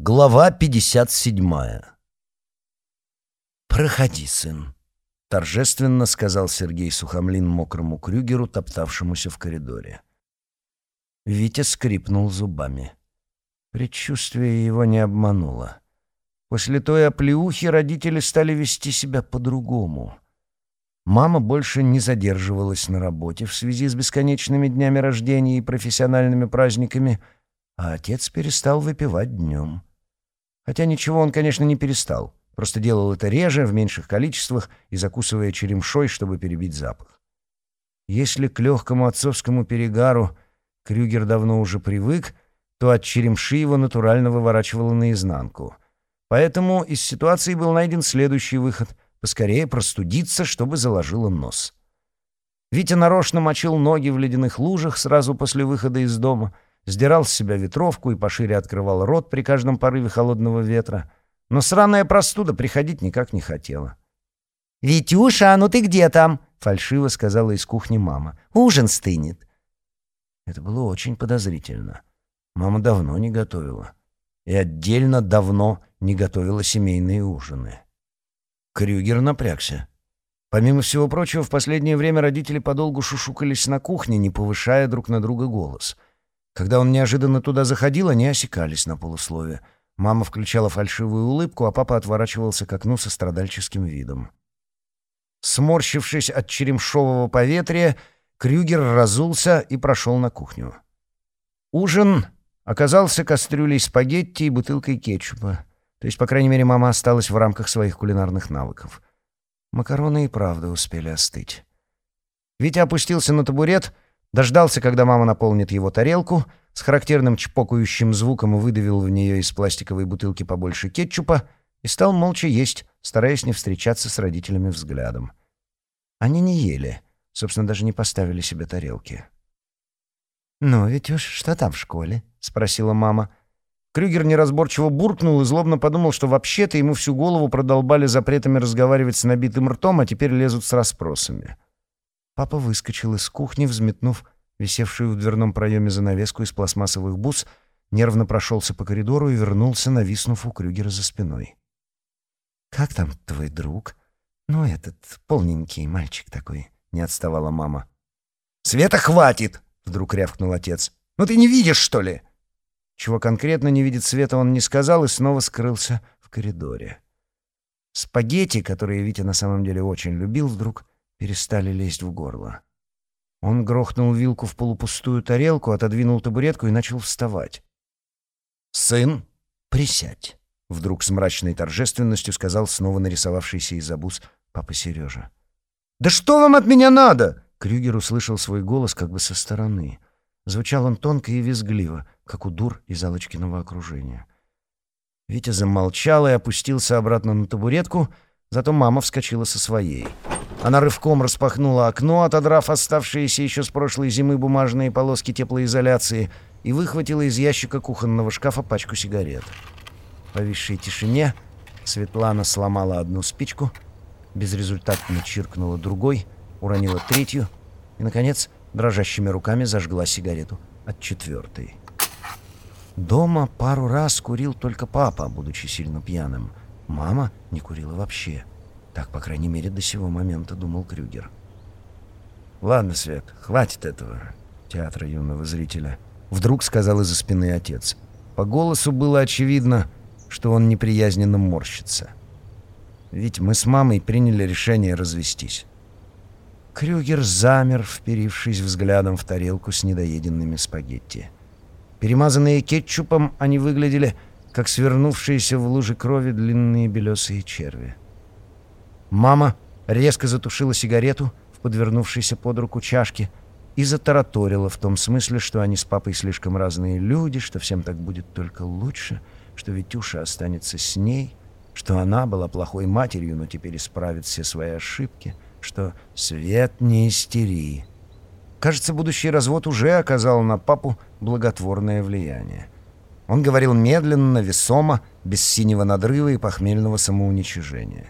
Глава 57 «Проходи, сын», — торжественно сказал Сергей Сухомлин мокрому Крюгеру, топтавшемуся в коридоре. Витя скрипнул зубами. Предчувствие его не обмануло. После той оплеухи родители стали вести себя по-другому. Мама больше не задерживалась на работе в связи с бесконечными днями рождения и профессиональными праздниками, а отец перестал выпивать днем. Хотя ничего он, конечно, не перестал, просто делал это реже, в меньших количествах и закусывая черемшой, чтобы перебить запах. Если к легкому отцовскому перегару Крюгер давно уже привык, то от черемши его натурально выворачивало наизнанку — Поэтому из ситуации был найден следующий выход — поскорее простудиться, чтобы заложило нос. Витя нарочно мочил ноги в ледяных лужах сразу после выхода из дома, сдирал с себя ветровку и пошире открывал рот при каждом порыве холодного ветра. Но сраная простуда приходить никак не хотела. «Витюша, ну ты где там?» — фальшиво сказала из кухни мама. «Ужин стынет». Это было очень подозрительно. Мама давно не готовила. И отдельно давно не готовила семейные ужины. Крюгер напрягся. Помимо всего прочего, в последнее время родители подолгу шушукались на кухне, не повышая друг на друга голос. Когда он неожиданно туда заходил, они осекались на полуслове. Мама включала фальшивую улыбку, а папа отворачивался к окну со страдальческим видом. Сморщившись от черемшового поветрия, Крюгер разулся и прошел на кухню. Ужин оказался кастрюлей спагетти и бутылкой кетчупа. То есть, по крайней мере, мама осталась в рамках своих кулинарных навыков. Макароны и правда успели остыть. Витя опустился на табурет, дождался, когда мама наполнит его тарелку, с характерным чпокающим звуком выдавил в нее из пластиковой бутылки побольше кетчупа и стал молча есть, стараясь не встречаться с родителями взглядом. Они не ели, собственно, даже не поставили себе тарелки. «Ну, уж что там в школе?» — спросила мама. Крюгер неразборчиво буркнул и злобно подумал, что вообще-то ему всю голову продолбали запретами разговаривать с набитым ртом, а теперь лезут с расспросами. Папа выскочил из кухни, взметнув висевшую в дверном проеме занавеску из пластмассовых бус, нервно прошелся по коридору и вернулся, нависнув у Крюгера за спиной. «Как там твой друг? Ну, этот полненький мальчик такой», — не отставала мама. «Света, хватит!» — вдруг рявкнул отец. «Ну ты не видишь, что ли?» Чего конкретно не видит света, он не сказал и снова скрылся в коридоре. Спагетти, которые Витя на самом деле очень любил, вдруг перестали лезть в горло. Он грохнул вилку в полупустую тарелку, отодвинул табуретку и начал вставать. «Сын, присядь!» — вдруг с мрачной торжественностью сказал снова нарисовавшийся из обуз папа Сережа. «Да что вам от меня надо?» Крюгер услышал свой голос как бы со стороны. Звучал он тонко и визгливо, как у дур из Алочкиного окружения. Витя замолчал и опустился обратно на табуретку, зато мама вскочила со своей. Она рывком распахнула окно, отодрав оставшиеся еще с прошлой зимы бумажные полоски теплоизоляции, и выхватила из ящика кухонного шкафа пачку сигарет. В повисшей тишине Светлана сломала одну спичку, безрезультатно чиркнула другой, уронила третью и, наконец, дрожащими руками зажгла сигарету от четвертой. Дома пару раз курил только папа, будучи сильно пьяным. Мама не курила вообще. Так, по крайней мере, до сего момента думал Крюгер. «Ладно, Свет, хватит этого театра юного зрителя», — вдруг сказал из-за спины отец. По голосу было очевидно, что он неприязненно морщится. «Ведь мы с мамой приняли решение развестись. Крюгер замер, вперившись взглядом в тарелку с недоеденными спагетти. Перемазанные кетчупом, они выглядели, как свернувшиеся в луже крови длинные белесые черви. Мама резко затушила сигарету в подвернувшейся под руку чашке и затараторила в том смысле, что они с папой слишком разные люди, что всем так будет только лучше, что Витюша останется с ней, что она была плохой матерью, но теперь исправит все свои ошибки — что «свет не истери». Кажется, будущий развод уже оказал на папу благотворное влияние. Он говорил медленно, весомо, без синего надрыва и похмельного самоуничижения.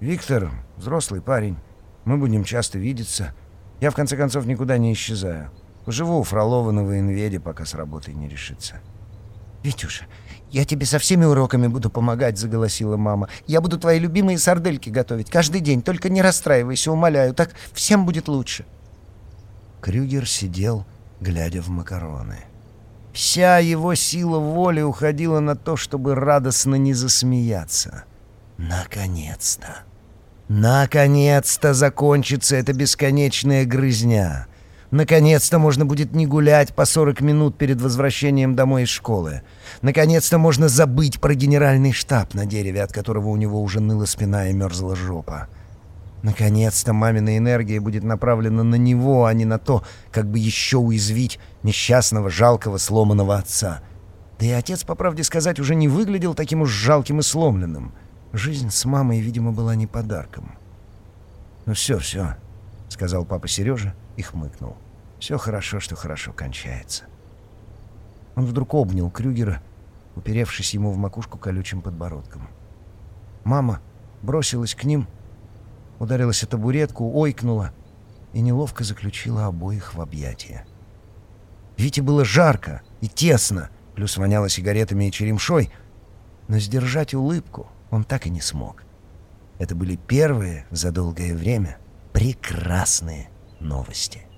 «Виктор — взрослый парень. Мы будем часто видеться. Я, в конце концов, никуда не исчезаю. Поживу у Фролова на военведе, пока с работой не решится». «Витюша, «Я тебе со всеми уроками буду помогать», — заголосила мама. «Я буду твои любимые сардельки готовить каждый день. Только не расстраивайся, умоляю. Так всем будет лучше». Крюгер сидел, глядя в макароны. Вся его сила воли уходила на то, чтобы радостно не засмеяться. Наконец-то! Наконец-то закончится эта бесконечная грызня. Наконец-то можно будет не гулять по 40 минут перед возвращением домой из школы. Наконец-то можно забыть про генеральный штаб на дереве, от которого у него уже ныла спина и мерзла жопа. Наконец-то мамина энергия будет направлена на него, а не на то, как бы еще уязвить несчастного, жалкого, сломанного отца. Да и отец, по правде сказать, уже не выглядел таким уж жалким и сломленным. Жизнь с мамой, видимо, была не подарком. «Ну все, все», — сказал папа Сережа и хмыкнул. «Все хорошо, что хорошо кончается». Он вдруг обнял Крюгера, уперевшись ему в макушку колючим подбородком. Мама бросилась к ним, ударилась о табуретку, ойкнула и неловко заключила обоих в объятия. Вите было жарко и тесно, плюс воняло сигаретами и черемшой, но сдержать улыбку он так и не смог. Это были первые за долгое время прекрасные новости.